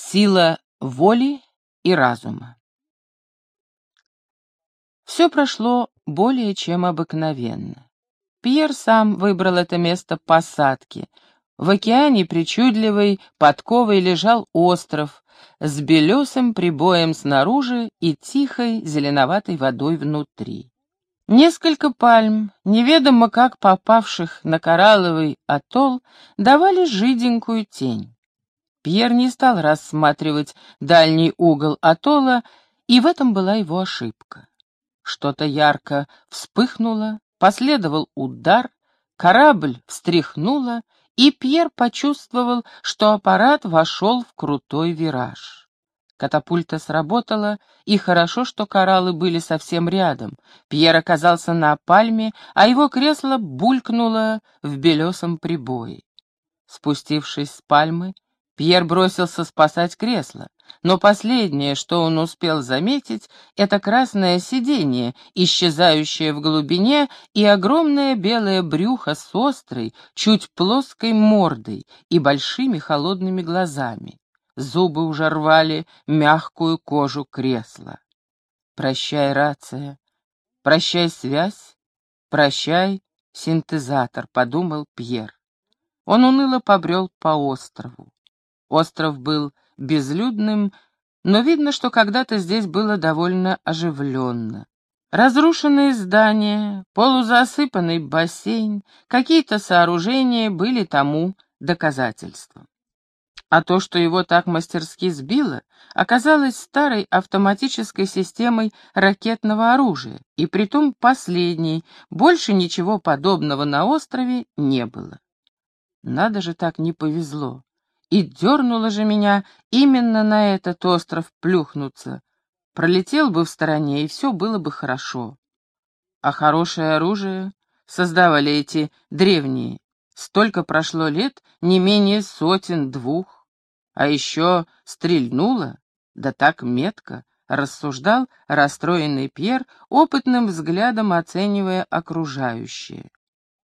Сила воли и разума. Все прошло более чем обыкновенно. Пьер сам выбрал это место посадки. В океане причудливой подковой лежал остров с белесым прибоем снаружи и тихой зеленоватой водой внутри. Несколько пальм, неведомо как попавших на коралловый атолл, давали жиденькую тень. Пьер не стал рассматривать дальний угол атолла, и в этом была его ошибка. Что-то ярко вспыхнуло, последовал удар, корабль встряхнуло, и Пьер почувствовал, что аппарат вошел в крутой вираж. Катапульта сработала, и хорошо, что кораллы были совсем рядом. Пьер оказался на пальме, а его кресло булькнуло в белесом прибое. Спустившись с пальмы, Пьер бросился спасать кресло, но последнее, что он успел заметить, это красное сиденье, исчезающее в глубине, и огромное белое брюхо с острой, чуть плоской мордой и большими холодными глазами. Зубы уже рвали мягкую кожу кресла. «Прощай, рация, прощай, связь, прощай, синтезатор», — подумал Пьер. Он уныло побрел по острову. Остров был безлюдным, но видно, что когда-то здесь было довольно оживленно. Разрушенные здания, полузасыпанный бассейн, какие-то сооружения были тому доказательством. А то, что его так мастерски сбило, оказалось старой автоматической системой ракетного оружия, и притом последней, больше ничего подобного на острове не было. Надо же так не повезло. И дернуло же меня именно на этот остров плюхнуться. Пролетел бы в стороне, и все было бы хорошо. А хорошее оружие создавали эти древние. Столько прошло лет, не менее сотен, двух. А еще стрельнуло, да так метко, рассуждал расстроенный Пьер, опытным взглядом оценивая окружающее.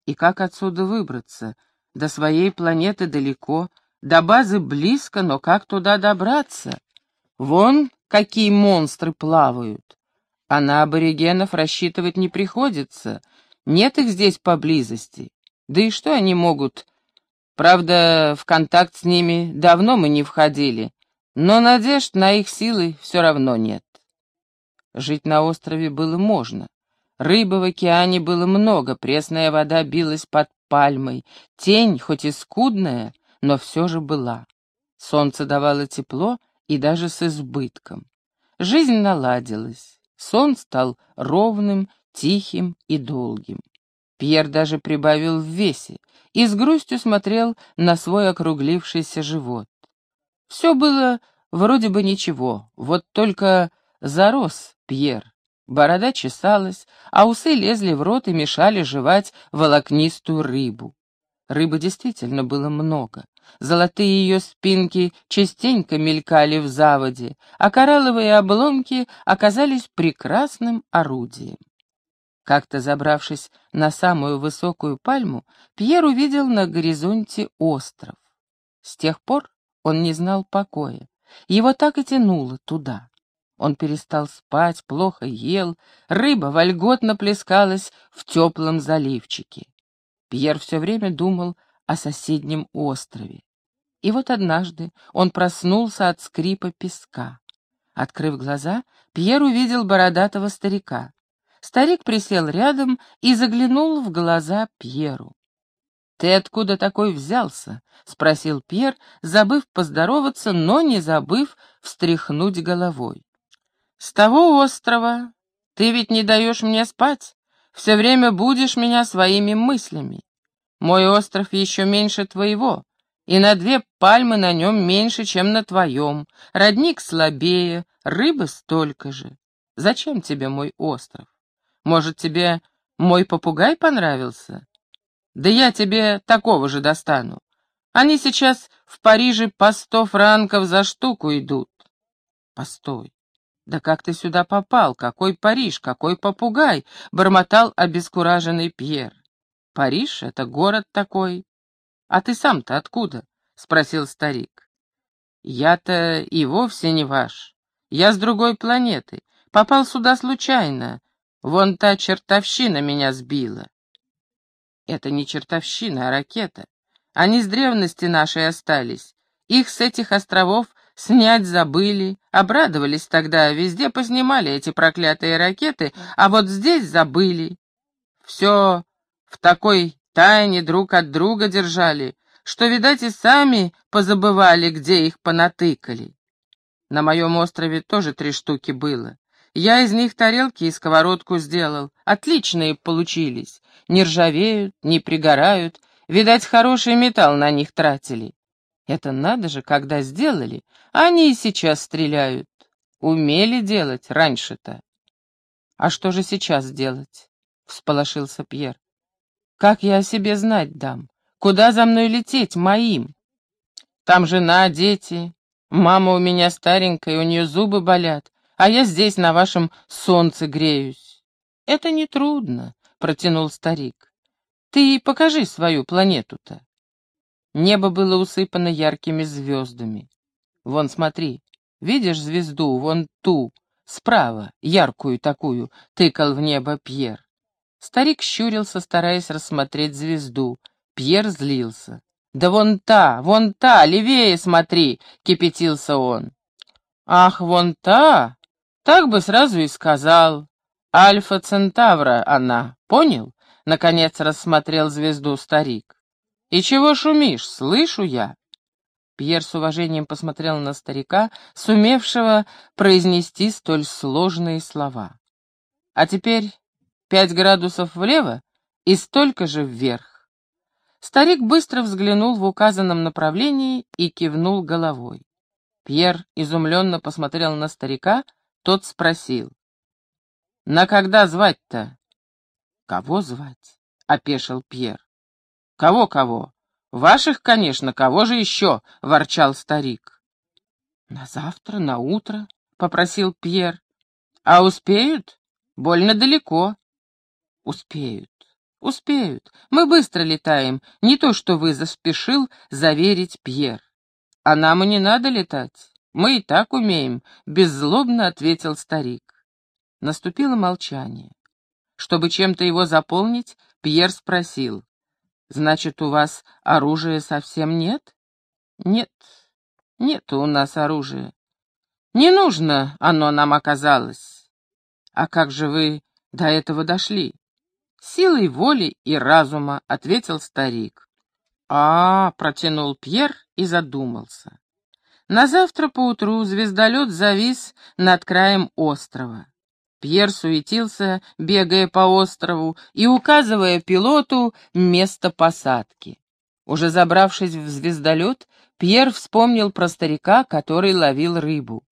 И как отсюда выбраться? До своей планеты далеко, до базы близко, но как туда добраться? Вон какие монстры плавают. А на аборигенов рассчитывать не приходится. Нет их здесь поблизости. Да и что они могут? Правда, в контакт с ними давно мы не входили, но надежд на их силы все равно нет. Жить на острове было можно. Рыбы в океане было много, пресная вода билась под пальмой, тень, хоть и скудная, но все же была. Солнце давало тепло и даже с избытком. Жизнь наладилась, сон стал ровным, тихим и долгим. Пьер даже прибавил в весе и с грустью смотрел на свой округлившийся живот. Все было вроде бы ничего, вот только зарос Пьер. Борода чесалась, а усы лезли в рот и мешали жевать волокнистую рыбу. Рыбы действительно было много. Золотые ее спинки частенько мелькали в заводе, а коралловые обломки оказались прекрасным орудием. Как-то забравшись на самую высокую пальму, Пьер увидел на горизонте остров. С тех пор он не знал покоя. Его так и тянуло туда. Он перестал спать, плохо ел, рыба вольготно плескалась в теплом заливчике. Пьер все время думал о соседнем острове. И вот однажды он проснулся от скрипа песка. Открыв глаза, Пьер увидел бородатого старика. Старик присел рядом и заглянул в глаза Пьеру. «Ты откуда такой взялся?» — спросил Пьер, забыв поздороваться, но не забыв встряхнуть головой. «С того острова. Ты ведь не даешь мне спать все время будешь меня своими мыслями. Мой остров еще меньше твоего, и на две пальмы на нем меньше, чем на твоем. Родник слабее, рыбы столько же. Зачем тебе мой остров? Может, тебе мой попугай понравился? Да я тебе такого же достану. Они сейчас в Париже по сто франков за штуку идут. Постой. «Да как ты сюда попал? Какой Париж? Какой попугай?» — бормотал обескураженный Пьер. «Париж — это город такой». «А ты сам-то откуда?» — спросил старик. Я-то и вовсе не ваш. Я с другой планеты. Попал сюда случайно. Вон та чертовщина меня сбила. Это не чертовщина, а ракета. Они с древности нашей остались. Их с этих островов снять забыли, обрадовались тогда, везде поснимали эти проклятые ракеты, а вот здесь забыли. Все в такой тайне друг от друга держали, что, видать, и сами позабывали, где их понатыкали. На моем острове тоже три штуки было. Я из них тарелки и сковородку сделал. Отличные получились. Не ржавеют, не пригорают. Видать, хороший металл на них тратили. Это надо же, когда сделали, они и сейчас стреляют. Умели делать раньше-то. А что же сейчас делать? Всполошился Пьер. Как я о себе знать дам? Куда за мной лететь, моим? Там жена, дети. Мама у меня старенькая, у нее зубы болят а я здесь на вашем солнце греюсь. Это нетрудно, протянул старик. Ты покажи свою планету-то. Небо было усыпано яркими звездами. Вон, смотри, видишь звезду, вон ту, справа, яркую такую, тыкал в небо Пьер. Старик щурился, стараясь рассмотреть звезду. Пьер злился. «Да вон та, вон та, левее смотри!» — кипятился он. «Ах, вон та!» Так бы сразу и сказал. Альфа Центавра она, понял? Наконец рассмотрел звезду старик. И чего шумишь, слышу я. Пьер с уважением посмотрел на старика, сумевшего произнести столь сложные слова. А теперь пять градусов влево и столько же вверх. Старик быстро взглянул в указанном направлении и кивнул головой. Пьер изумленно посмотрел на старика, тот спросил. «На когда звать-то?» «Кого звать?» — опешил Пьер. «Кого-кого? Ваших, конечно, кого же еще?» — ворчал старик. «На завтра, на утро», — попросил Пьер. «А успеют? Больно далеко». «Успеют, успеют. Мы быстро летаем, не то что вы заспешил заверить Пьер. А нам и не надо летать. «Мы и так умеем», — беззлобно ответил старик. Наступило молчание. Чтобы чем-то его заполнить, Пьер спросил. «Значит, у вас оружия совсем нет?» «Нет, нет у нас оружия. Не нужно оно нам оказалось. А как же вы до этого дошли?» «Силой воли и разума», — ответил старик. «А, протянул Пьер и задумался. На завтра поутру звездолет завис над краем острова. Пьер суетился, бегая по острову и указывая пилоту место посадки. Уже забравшись в звездолет, Пьер вспомнил про старика, который ловил рыбу.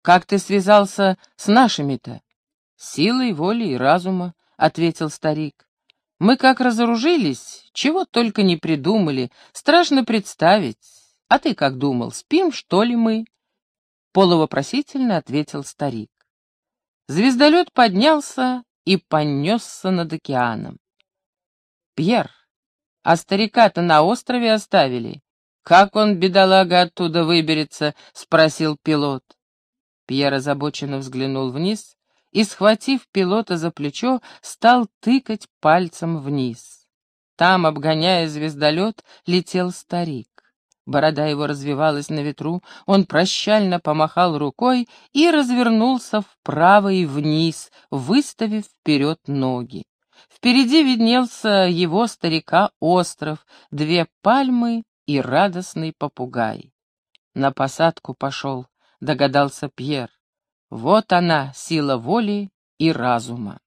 «Как ты связался с нашими-то?» «Силой, волей и разума», — ответил старик. «Мы как разоружились, чего только не придумали, страшно представить. «А ты как думал, спим, что ли мы?» Полувопросительно ответил старик. Звездолет поднялся и понесся над океаном. «Пьер, а старика-то на острове оставили. Как он, бедолага, оттуда выберется?» — спросил пилот. Пьер озабоченно взглянул вниз и, схватив пилота за плечо, стал тыкать пальцем вниз. Там, обгоняя звездолет, летел старик. Борода его развивалась на ветру, он прощально помахал рукой и развернулся вправо и вниз, выставив вперед ноги. Впереди виднелся его старика остров, две пальмы и радостный попугай. На посадку пошел, догадался Пьер. Вот она, сила воли и разума.